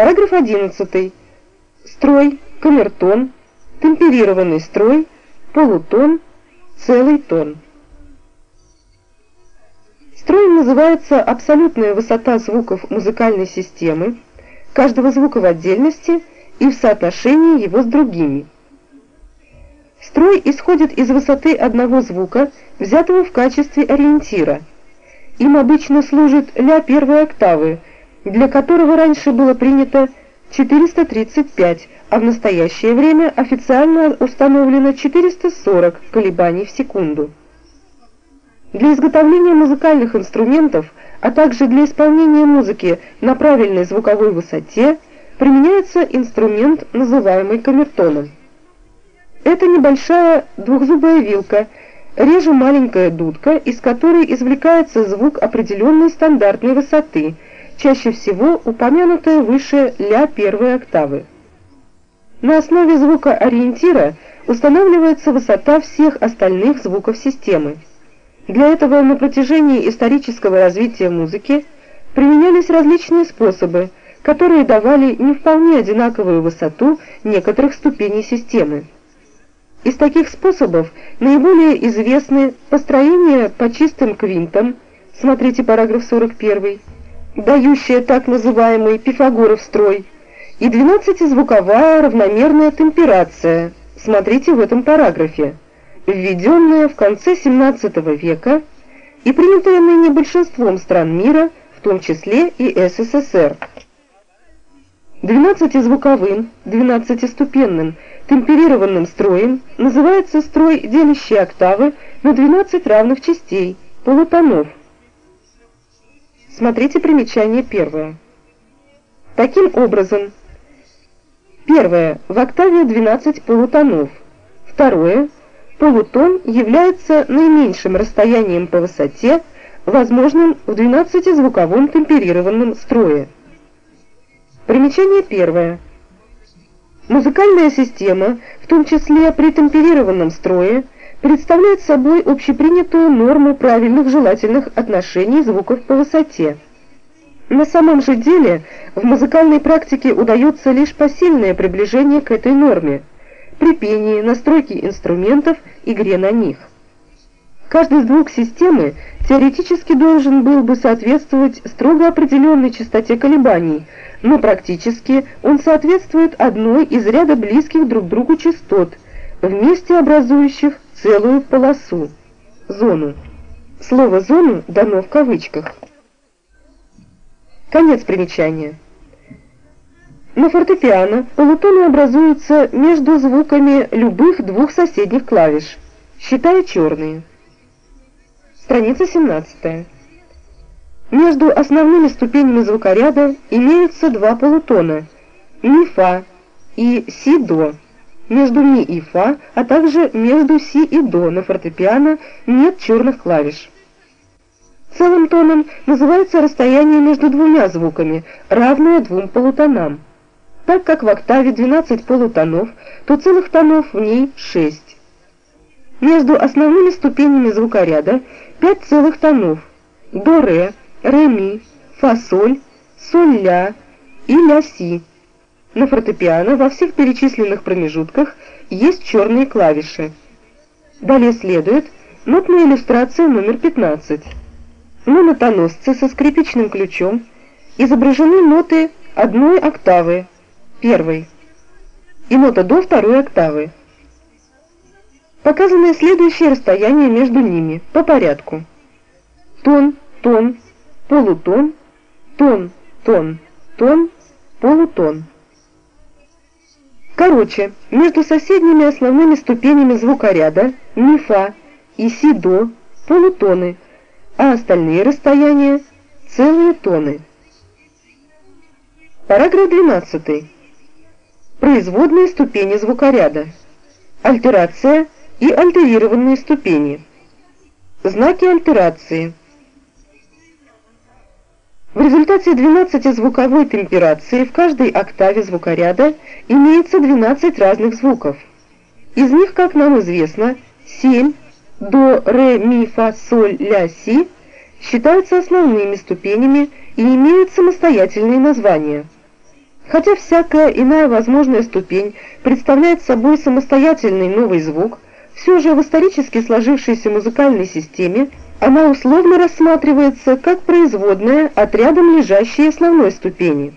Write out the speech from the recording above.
Параграф 11. Строй, камертон, темперированный строй, полутон, целый тон. Строем называется абсолютная высота звуков музыкальной системы, каждого звука в отдельности и в соотношении его с другими. Строй исходит из высоты одного звука, взятого в качестве ориентира. Им обычно служит ля первой октавы, для которого раньше было принято 435, а в настоящее время официально установлено 440 колебаний в секунду. Для изготовления музыкальных инструментов, а также для исполнения музыки на правильной звуковой высоте применяется инструмент, называемый камертоном. Это небольшая двухзубая вилка, реже маленькая дудка, из которой извлекается звук определенной стандартной высоты, чаще всего упомянутая выше ля первой октавы. На основе звука ориентира устанавливается высота всех остальных звуков системы. Для этого на протяжении исторического развития музыки применялись различные способы, которые давали не вполне одинаковую высоту некоторых ступеней системы. Из таких способов наиболее известны построение по чистым квинтам, смотрите параграф 41, дающее так называемый Пифагоров строй, и 12-звуковая равномерная темперация, смотрите в этом параграфе, введенная в конце 17 века и принятая ныне большинством стран мира, в том числе и СССР. 12-звуковым, 12-ступенным темперированным строем называется строй, делящий октавы на 12 равных частей, полутонов. Смотрите примечание первое. Таким образом, первое, в октаве 12 полутонов, второе, полутон является наименьшим расстоянием по высоте, возможным в 12-звуковом темперированном строе. Примечание первое. Музыкальная система, в том числе при темперированном строе, представляет собой общепринятую норму правильных желательных отношений звуков по высоте. На самом же деле, в музыкальной практике удается лишь посильное приближение к этой норме при пении, настройке инструментов, игре на них. Каждый звук системы теоретически должен был бы соответствовать строго определенной частоте колебаний – но практически он соответствует одной из ряда близких друг другу частот, вместе образующих целую полосу, зону. Слово «зону» дано в кавычках. Конец примечания. На фортепиано полутоны образуются между звуками любых двух соседних клавиш, считая черные. Страница 17. Между основными ступенями звукоряда имеются два полутона ми-фа и си-до. Между ми и фа, а также между си и до на фортепиано нет черных клавиш. Целым тоном называется расстояние между двумя звуками, равное двум полутонам. Так как в октаве 12 полутонов, то целых тонов в ней 6. Между основными ступенями звукоряда 5 целых тонов – до-ре, ре-ми, фа-соль, соль-ля и ля-си. На фортепиано во всех перечисленных промежутках есть черные клавиши. Далее следует нотная иллюстрация номер 15. На нотоносце со скрипичным ключом изображены ноты одной октавы, первой, и нота до второй октавы. Показано следующее расстояние между ними по порядку. Тон, тон, полутон, тон, тон, тон, полутон. Короче, между соседними основными ступенями звукоряда ми-фа и си-до полутоны, а остальные расстояния целые тоны. Параграф 12. Производные ступени звукоряда. Альтерация и альтерированные ступени. Знаки альтерации. В результате 12-звуковой темперации в каждой октаве звукоряда имеется 12 разных звуков. Из них, как нам известно, 7 до, ре, ми, фа, соль, ля, си считаются основными ступенями и имеют самостоятельные названия. Хотя всякая иная возможная ступень представляет собой самостоятельный новый звук, все же в исторически сложившейся музыкальной системе она условно рассматривается как производная от рядом лежащей основной ступени.